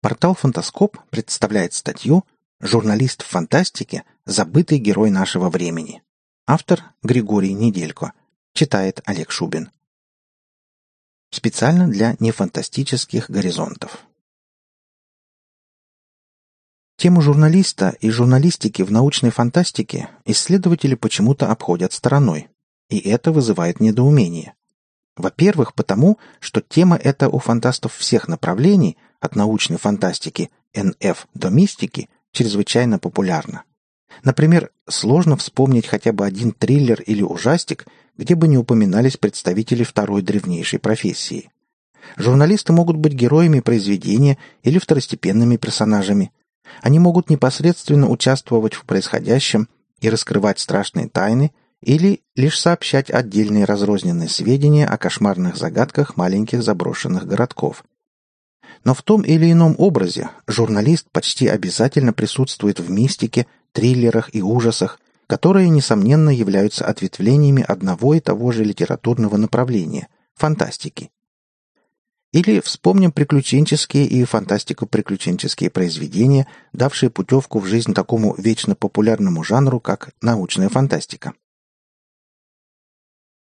Портал «Фантаскоп» представляет статью «Журналист в фантастике. Забытый герой нашего времени». Автор Григорий Неделько. Читает Олег Шубин. Специально для нефантастических горизонтов. Тему журналиста и журналистики в научной фантастике исследователи почему-то обходят стороной, и это вызывает недоумение. Во-первых, потому, что тема эта у фантастов всех направлений, от научной фантастики НФ до мистики, чрезвычайно популярна. Например, сложно вспомнить хотя бы один триллер или ужастик, где бы не упоминались представители второй древнейшей профессии. Журналисты могут быть героями произведения или второстепенными персонажами. Они могут непосредственно участвовать в происходящем и раскрывать страшные тайны – или лишь сообщать отдельные разрозненные сведения о кошмарных загадках маленьких заброшенных городков. Но в том или ином образе журналист почти обязательно присутствует в мистике, триллерах и ужасах, которые, несомненно, являются ответвлениями одного и того же литературного направления – фантастики. Или вспомним приключенческие и фантастико-приключенческие произведения, давшие путевку в жизнь такому вечно популярному жанру, как научная фантастика.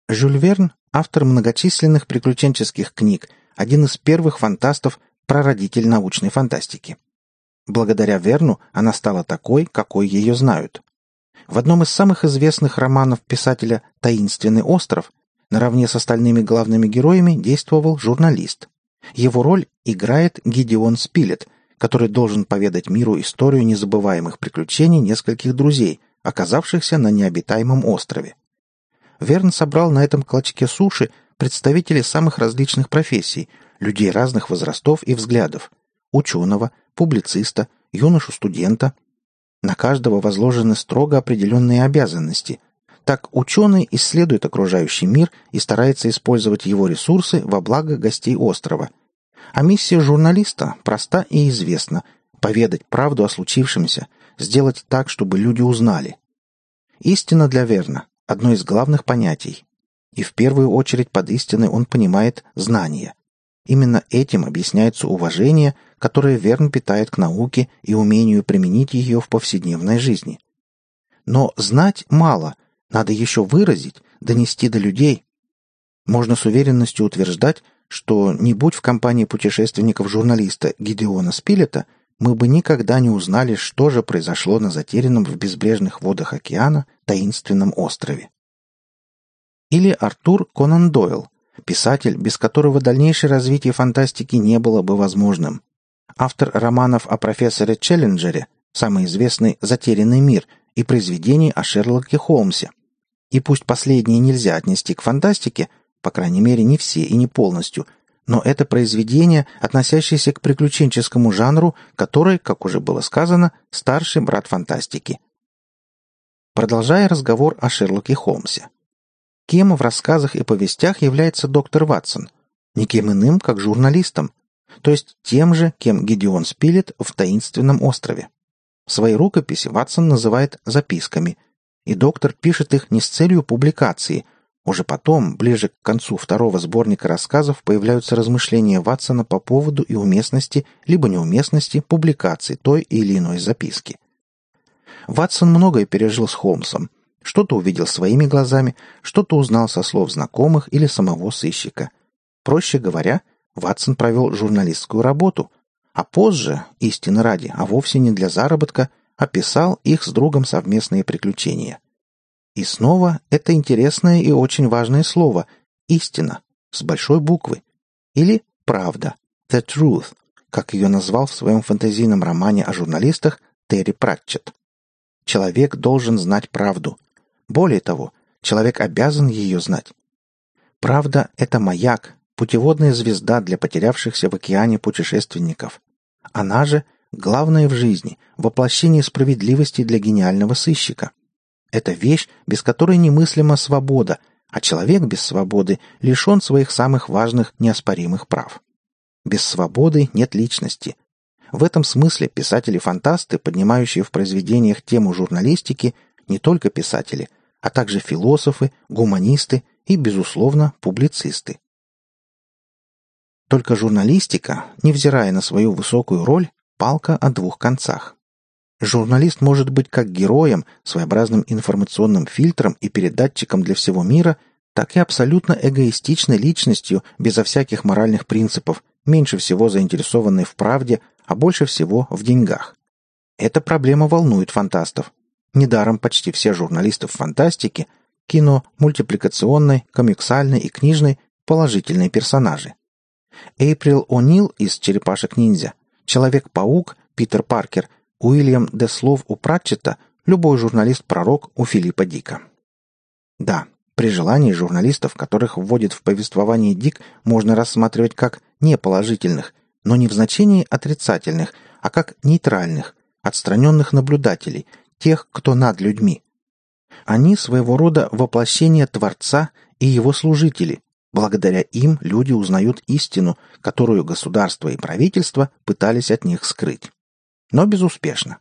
Жюль Верн – автор многочисленных приключенческих книг, один из первых фантастов, прародитель научной фантастики. Благодаря Верну она стала такой, какой ее знают. В одном из самых известных романов писателя «Таинственный остров» наравне с остальными главными героями действовал журналист. Его роль играет Гидеон Спилет, который должен поведать миру историю незабываемых приключений нескольких друзей, оказавшихся на необитаемом острове. Верн собрал на этом клочке суши представителей самых различных профессий, людей разных возрастов и взглядов, ученого, публициста, юношу-студента. На каждого возложены строго определенные обязанности. Так ученый исследует окружающий мир и старается использовать его ресурсы во благо гостей острова. А миссия журналиста проста и известна – поведать правду о случившемся, сделать так, чтобы люди узнали. Истина для Верна одно из главных понятий. И в первую очередь под истиной он понимает знание. Именно этим объясняется уважение, которое Верн питает к науке и умению применить ее в повседневной жизни. Но знать мало, надо еще выразить, донести до людей. Можно с уверенностью утверждать, что не будь в компании путешественников-журналиста Гидеона Спилета – мы бы никогда не узнали, что же произошло на затерянном в безбрежных водах океана таинственном острове. Или Артур Конан Дойл, писатель, без которого дальнейшее развитие фантастики не было бы возможным. Автор романов о профессоре Челленджере, самый известный «Затерянный мир» и произведений о Шерлоке Холмсе. И пусть последние нельзя отнести к фантастике, по крайней мере не все и не полностью – но это произведение, относящееся к приключенческому жанру, который, как уже было сказано, старший брат фантастики. Продолжая разговор о Шерлоке Холмсе. Кем в рассказах и повестях является доктор Ватсон? Никем иным, как журналистом, то есть тем же, кем Гедеон Спилет в «Таинственном острове». Свои рукописи Ватсон называет записками, и доктор пишет их не с целью публикации, уже потом, ближе к концу второго сборника рассказов, появляются размышления Ватсона по поводу и уместности, либо неуместности публикации той или иной записки. Ватсон многое пережил с Холмсом. Что-то увидел своими глазами, что-то узнал со слов знакомых или самого сыщика. Проще говоря, Ватсон провел журналистскую работу, а позже, истинно ради, а вовсе не для заработка, описал их с другом совместные приключения. И снова это интересное и очень важное слово «истина» с большой буквы. Или «правда» «the truth», как ее назвал в своем фэнтезийном романе о журналистах Терри Пратчетт. Человек должен знать правду. Более того, человек обязан ее знать. Правда – это маяк, путеводная звезда для потерявшихся в океане путешественников. Она же – главное в жизни, воплощение справедливости для гениального сыщика – это вещь, без которой немыслима свобода, а человек без свободы лишен своих самых важных неоспоримых прав. Без свободы нет личности. В этом смысле писатели-фантасты, поднимающие в произведениях тему журналистики, не только писатели, а также философы, гуманисты и, безусловно, публицисты. Только журналистика, невзирая на свою высокую роль, палка о двух концах. Журналист может быть как героем, своеобразным информационным фильтром и передатчиком для всего мира, так и абсолютно эгоистичной личностью, безо всяких моральных принципов, меньше всего заинтересованной в правде, а больше всего в деньгах. Эта проблема волнует фантастов. Недаром почти все журналисты в фантастике – кино, мультипликационной, комиксальной и книжной – положительные персонажи. Эйприл О'Нил из «Черепашек-ниндзя», Человек-паук, Питер Паркер, Уильям Деслов у Пратчета, любой журналист-пророк у Филиппа Дика. Да, при желании журналистов, которых вводит в повествование Дик, можно рассматривать как неположительных, но не в значении отрицательных, а как нейтральных, отстраненных наблюдателей, тех, кто над людьми. Они своего рода воплощение Творца и его служители. Благодаря им люди узнают истину, которую государство и правительство пытались от них скрыть. Но безуспешно.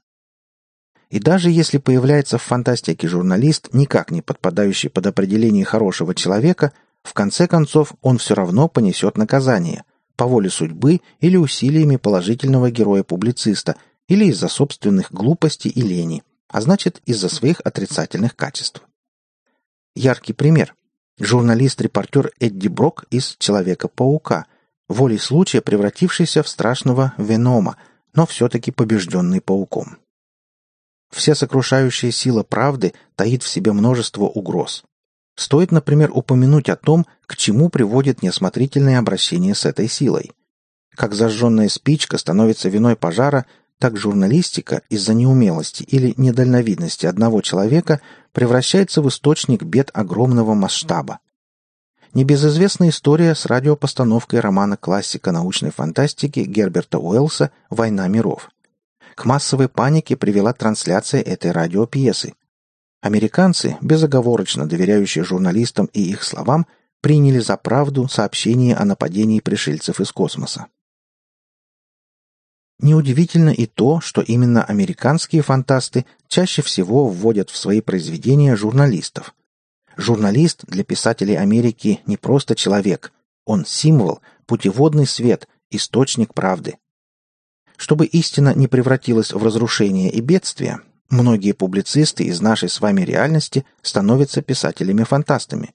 И даже если появляется в фантастике журналист, никак не подпадающий под определение хорошего человека, в конце концов он все равно понесет наказание по воле судьбы или усилиями положительного героя-публициста, или из-за собственных глупостей и лени, а значит из-за своих отрицательных качеств. Яркий пример. Журналист-репортер Эдди Брок из «Человека-паука», волей случая превратившийся в страшного Венома, но все-таки побежденный пауком. Вся сокрушающая сила правды таит в себе множество угроз. Стоит, например, упомянуть о том, к чему приводит неосмотрительное обращение с этой силой. Как зажженная спичка становится виной пожара, так журналистика из-за неумелости или недальновидности одного человека превращается в источник бед огромного масштаба. Небезызвестная история с радиопостановкой романа классика научной фантастики Герберта Уэллса «Война миров». К массовой панике привела трансляция этой радиопьесы. Американцы, безоговорочно доверяющие журналистам и их словам, приняли за правду сообщение о нападении пришельцев из космоса. Неудивительно и то, что именно американские фантасты чаще всего вводят в свои произведения журналистов. Журналист для писателей Америки не просто человек, он символ, путеводный свет, источник правды. Чтобы истина не превратилась в разрушение и бедствие, многие публицисты из нашей с вами реальности становятся писателями-фантастами.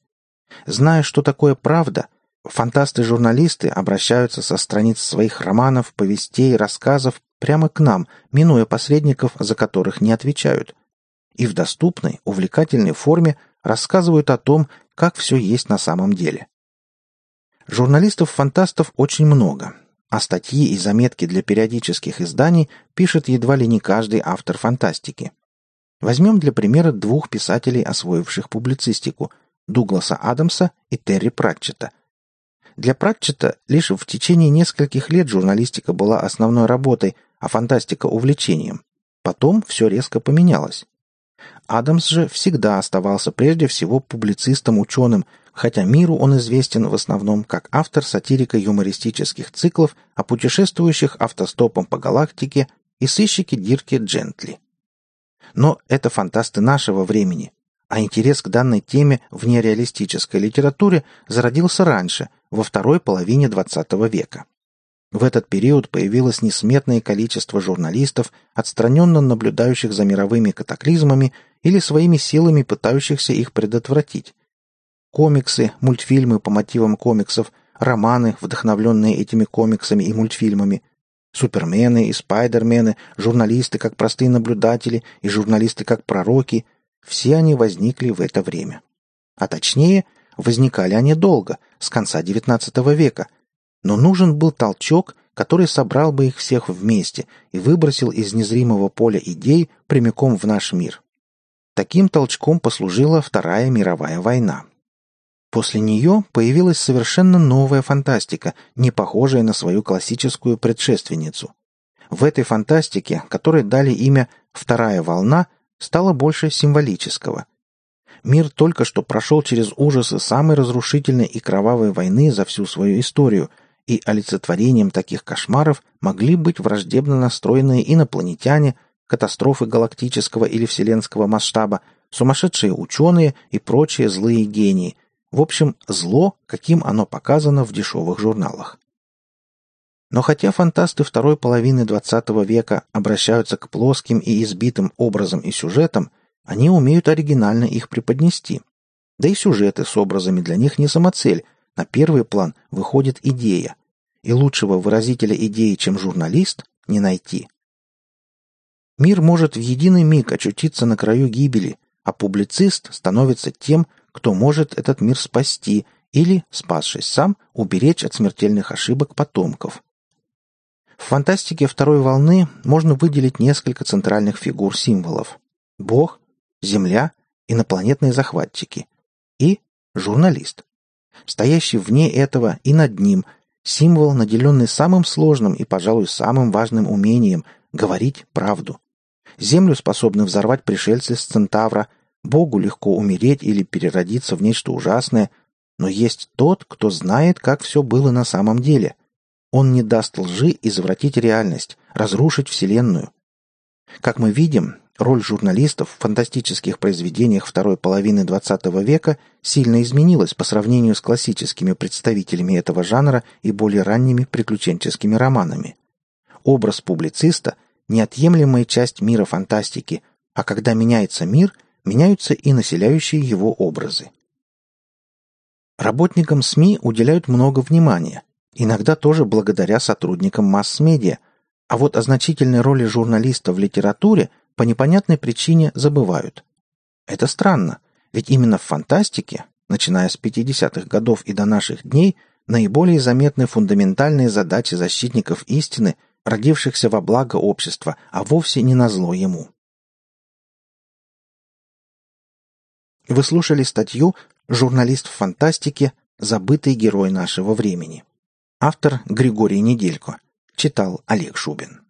Зная, что такое правда, фантасты-журналисты обращаются со страниц своих романов, повестей, рассказов прямо к нам, минуя посредников, за которых не отвечают. И в доступной, увлекательной форме рассказывают о том, как все есть на самом деле. Журналистов-фантастов очень много, а статьи и заметки для периодических изданий пишет едва ли не каждый автор фантастики. Возьмем для примера двух писателей, освоивших публицистику – Дугласа Адамса и Терри Пратчета. Для Пратчета лишь в течение нескольких лет журналистика была основной работой, а фантастика – увлечением. Потом все резко поменялось. Адамс же всегда оставался прежде всего публицистом-ученым, хотя миру он известен в основном как автор сатирико-юмористических циклов о путешествующих автостопом по галактике и сыщике Дирке Джентли. Но это фантасты нашего времени, а интерес к данной теме в нереалистической литературе зародился раньше, во второй половине XX века. В этот период появилось несметное количество журналистов, отстраненно наблюдающих за мировыми катаклизмами или своими силами пытающихся их предотвратить. Комиксы, мультфильмы по мотивам комиксов, романы, вдохновленные этими комиксами и мультфильмами, супермены и спайдермены, журналисты как простые наблюдатели и журналисты как пророки – все они возникли в это время. А точнее, возникали они долго, с конца XIX века, но нужен был толчок, который собрал бы их всех вместе и выбросил из незримого поля идей прямиком в наш мир. Таким толчком послужила Вторая мировая война. После нее появилась совершенно новая фантастика, не похожая на свою классическую предшественницу. В этой фантастике, которой дали имя «Вторая волна», стало больше символического. Мир только что прошел через ужасы самой разрушительной и кровавой войны за всю свою историю, и олицетворением таких кошмаров могли быть враждебно настроенные инопланетяне, катастрофы галактического или вселенского масштаба, сумасшедшие ученые и прочие злые гении. В общем, зло, каким оно показано в дешевых журналах. Но хотя фантасты второй половины XX века обращаются к плоским и избитым образам и сюжетам, они умеют оригинально их преподнести. Да и сюжеты с образами для них не самоцель, на первый план выходит идея. И лучшего выразителя идеи, чем журналист, не найти. Мир может в единый миг очутиться на краю гибели, а публицист становится тем, кто может этот мир спасти или, спасшись сам, уберечь от смертельных ошибок потомков. В фантастике второй волны можно выделить несколько центральных фигур-символов. Бог, Земля, инопланетные захватчики и журналист. Стоящий вне этого и над ним символ, наделенный самым сложным и, пожалуй, самым важным умением – говорить правду. Землю способны взорвать пришельцы с Центавра, Богу легко умереть или переродиться в нечто ужасное, но есть тот, кто знает, как все было на самом деле – он не даст лжи извратить реальность, разрушить Вселенную. Как мы видим, роль журналистов в фантастических произведениях второй половины XX века сильно изменилась по сравнению с классическими представителями этого жанра и более ранними приключенческими романами. Образ публициста – неотъемлемая часть мира фантастики, а когда меняется мир, меняются и населяющие его образы. Работникам СМИ уделяют много внимания, Иногда тоже благодаря сотрудникам масс-медиа. А вот о значительной роли журналиста в литературе по непонятной причине забывают. Это странно, ведь именно в фантастике, начиная с 50-х годов и до наших дней, наиболее заметны фундаментальные задачи защитников истины, родившихся во благо общества, а вовсе не на зло ему. Вы слушали статью «Журналист в фантастике. Забытый герой нашего времени». Автор Григорий Неделько. Читал Олег Шубин.